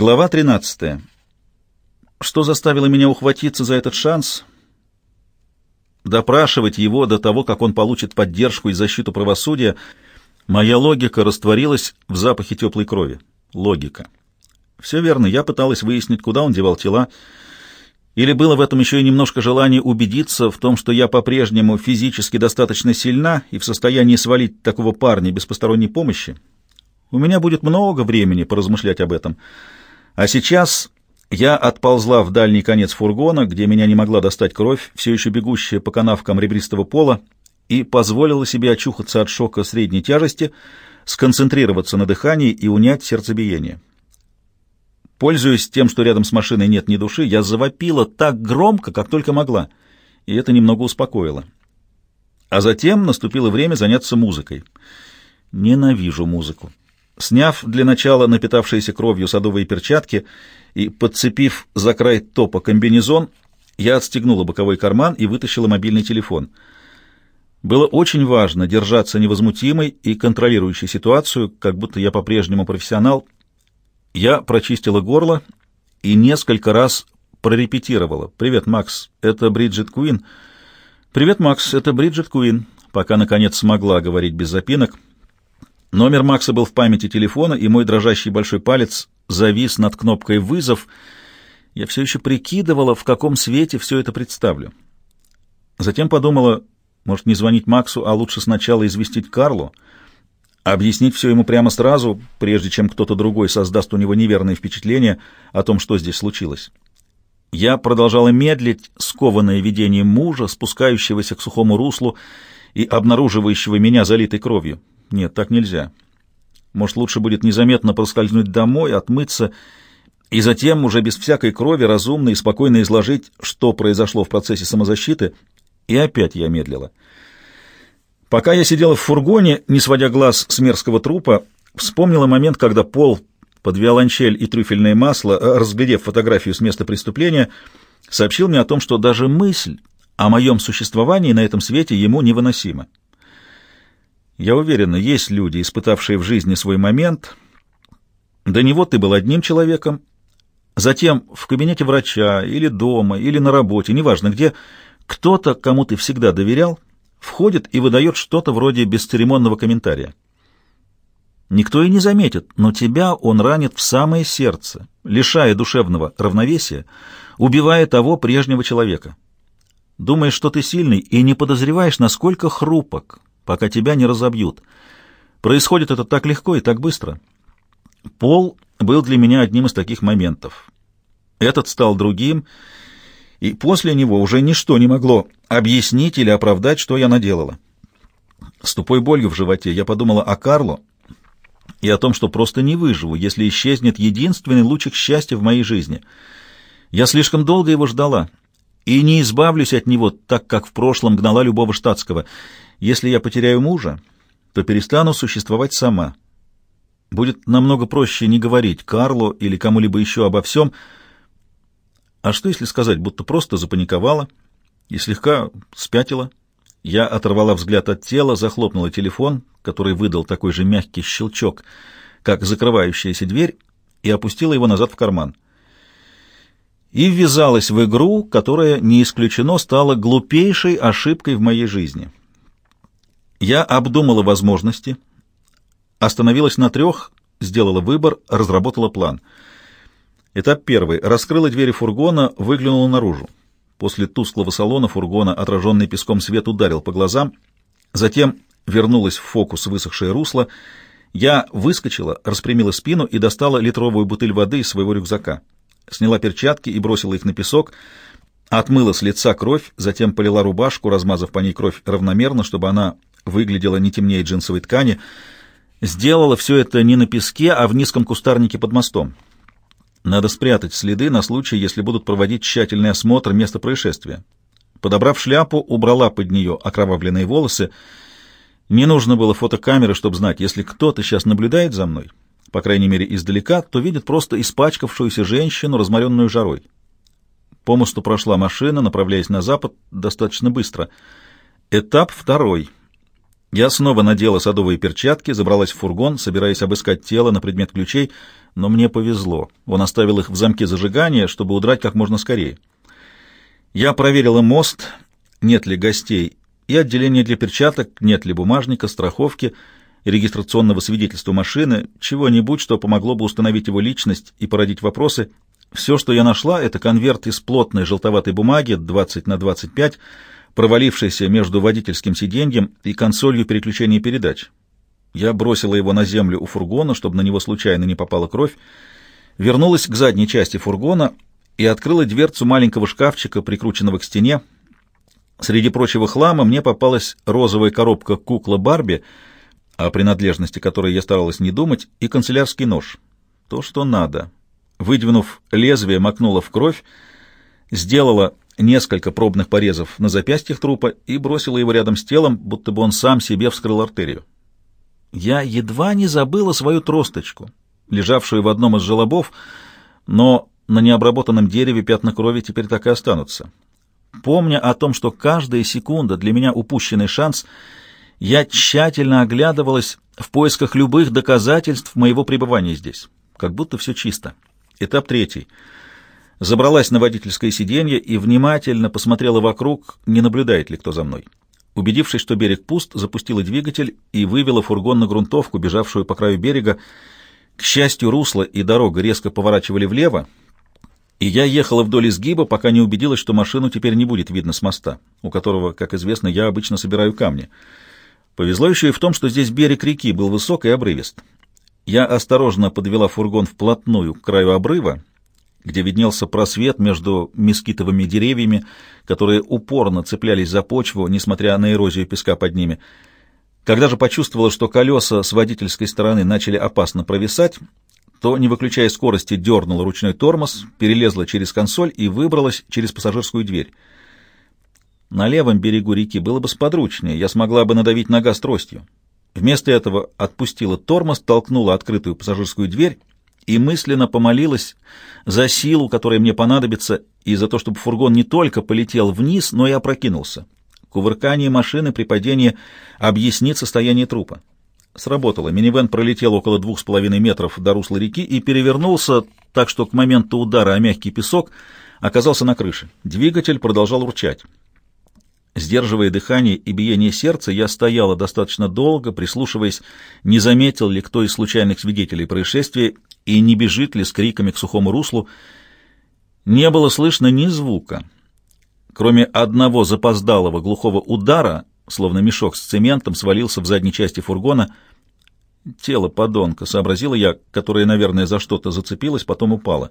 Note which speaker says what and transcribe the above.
Speaker 1: Глава 13. Что заставило меня ухватиться за этот шанс? Допрашивать его до того, как он получит поддержку и защиту правосудия, моя логика растворилась в запахе теплой крови. Логика. Все верно, я пыталась выяснить, куда он девал тела, или было в этом еще и немножко желание убедиться в том, что я по-прежнему физически достаточно сильна и в состоянии свалить такого парня без посторонней помощи? У меня будет много времени поразмышлять об этом. А сейчас я отползла в дальний конец фургона, где меня не могла достать кровь, все еще бегущая по канавкам ребристого пола, и позволила себе очухаться от шока средней тяжести, сконцентрироваться на дыхании и унять сердцебиение. Пользуясь тем, что рядом с машиной нет ни души, я завопила так громко, как только могла, и это немного успокоило. А затем наступило время заняться музыкой. Ненавижу музыку. Сняв для начала напитавшиеся кровью садовые перчатки и подцепив за край топа комбинезон, я отстегнула боковой карман и вытащила мобильный телефон. Было очень важно держаться невозмутимой и контролирующей ситуацию, как будто я по-прежнему профессионал — я прочистила горло и несколько раз прорепетировала. «Привет, Макс, это Бриджит Куин». «Привет, Макс, это Бриджит Куин», пока, наконец, смогла говорить без запинок. Номер Макса был в памяти телефона, и мой дрожащий большой палец завис над кнопкой «Вызов». Я все еще прикидывала, в каком свете все это представлю. Затем подумала, может, не звонить Максу, а лучше сначала известить Карлу — Объяснить все ему прямо сразу, прежде чем кто-то другой создаст у него неверное впечатление о том, что здесь случилось. Я продолжала медлить, скованное видением мужа, спускающегося к сухому руслу и обнаруживающего меня залитой кровью. Нет, так нельзя. Может, лучше будет незаметно проскользнуть домой, отмыться и затем, уже без всякой крови, разумно и спокойно изложить, что произошло в процессе самозащиты. И опять я медлила. Пока я сидела в фургоне, не сводя глаз с мерзкого трупа, вспомнила момент, когда Пол под виолончель и трюфельное масло, э, разглядев фотографию с места преступления, сообщил мне о том, что даже мысль о моем существовании на этом свете ему невыносима. Я уверена, есть люди, испытавшие в жизни свой момент. До него ты был одним человеком, затем в кабинете врача или дома, или на работе, неважно где, кто-то, кому ты всегда доверял, входит и выдает что-то вроде бесцеремонного комментария. Никто и не заметит, но тебя он ранит в самое сердце, лишая душевного равновесия, убивая того прежнего человека. Думаешь, что ты сильный, и не подозреваешь, насколько хрупок, пока тебя не разобьют. Происходит это так легко и так быстро. Пол был для меня одним из таких моментов. Этот стал другим, и после него уже ничто не могло объяснить или оправдать, что я наделала. С тупой болью в животе я подумала о Карло и о том, что просто не выживу, если исчезнет единственный лучик счастья в моей жизни. Я слишком долго его ждала и не избавлюсь от него, так как в прошлом гнала любого штатского. Если я потеряю мужа, то перестану существовать сама. Будет намного проще не говорить Карлу или кому-либо еще обо всем, а что, если сказать, будто просто запаниковала и слегка спятила? Я оторвала взгляд от тела, захлопнула телефон, который выдал такой же мягкий щелчок, как закрывающаяся дверь, и опустила его назад в карман. И ввязалась в игру, которая, не исключено, стала глупейшей ошибкой в моей жизни. Я обдумала возможности, остановилась на трех, сделала выбор, разработала план — Этап первый. Раскрыла двери фургона, выглянула наружу. После тусклого салона фургона отраженный песком свет ударил по глазам. Затем вернулась в фокус высохшее русло. Я выскочила, распрямила спину и достала литровую бутыль воды из своего рюкзака. Сняла перчатки и бросила их на песок. Отмыла с лица кровь, затем полила рубашку, размазав по ней кровь равномерно, чтобы она выглядела не темнее джинсовой ткани. Сделала все это не на песке, а в низком кустарнике под мостом. Надо спрятать следы на случай, если будут проводить тщательный осмотр места происшествия. Подобрав шляпу, убрала под нее окровавленные волосы. Не нужно было фотокамеры, чтобы знать, если кто-то сейчас наблюдает за мной, по крайней мере издалека, то видит просто испачкавшуюся женщину, разморенную жарой. По мосту прошла машина, направляясь на запад достаточно быстро. Этап второй. Я снова надела садовые перчатки, забралась в фургон, собираясь обыскать тело на предмет ключей, но мне повезло. Он оставил их в замке зажигания, чтобы удрать как можно скорее. Я проверила мост, нет ли гостей, и отделение для перчаток, нет ли бумажника, страховки, регистрационного свидетельства машины, чего-нибудь, что помогло бы установить его личность и породить вопросы. Все, что я нашла, это конверт из плотной желтоватой бумаги 20 на 25, провалившийся между водительским сиденьем и консолью переключения передач. Я бросила его на землю у фургона, чтобы на него случайно не попала кровь, вернулась к задней части фургона и открыла дверцу маленького шкафчика, прикрученного к стене. Среди прочего хлама мне попалась розовая коробка кукла Барби, о принадлежности которой я старалась не думать, и канцелярский нож. То, что надо. Выдвинув лезвие, макнула в кровь, сделала несколько пробных порезов на запястьях трупа и бросила его рядом с телом, будто бы он сам себе вскрыл артерию. Я едва не забыла свою тросточку, лежавшую в одном из желобов, но на необработанном дереве пятна крови теперь так и останутся. Помня о том, что каждая секунда для меня упущенный шанс, я тщательно оглядывалась в поисках любых доказательств моего пребывания здесь. Как будто все чисто. Этап третий. Забралась на водительское сиденье и внимательно посмотрела вокруг, не наблюдает ли кто за мной. Убедившись, что берег пуст, запустила двигатель и вывела фургон на грунтовку, бежавшую по краю берега. К счастью, русло и дорога резко поворачивали влево, и я ехала вдоль изгиба, пока не убедилась, что машину теперь не будет видно с моста, у которого, как известно, я обычно собираю камни. Повезло еще и в том, что здесь берег реки был высок и обрывист. Я осторожно подвела фургон вплотную к краю обрыва, где виднелся просвет между мескитовыми деревьями, которые упорно цеплялись за почву, несмотря на эрозию песка под ними. Когда же почувствовала, что колеса с водительской стороны начали опасно провисать, то, не выключая скорости, дернула ручной тормоз, перелезла через консоль и выбралась через пассажирскую дверь. На левом берегу реки было бы сподручнее, я смогла бы надавить на газ тростью. Вместо этого отпустила тормоз, толкнула открытую пассажирскую дверь и мысленно помолилась за силу, которая мне понадобится, и за то, чтобы фургон не только полетел вниз, но и опрокинулся. Кувыркание машины при падении объяснит состояние трупа. Сработало. Минивэн пролетел около двух с половиной метров до русла реки и перевернулся, так что к моменту удара о мягкий песок оказался на крыше. Двигатель продолжал урчать. Сдерживая дыхание и биение сердца, я стояла достаточно долго, прислушиваясь, не заметил ли кто из случайных свидетелей происшествия и не бежит ли с криками к сухому руслу. Не было слышно ни звука. Кроме одного запоздалого глухого удара, словно мешок с цементом, свалился в задней части фургона. Тело подонка, сообразила я, которое, наверное, за что-то зацепилось, потом упало.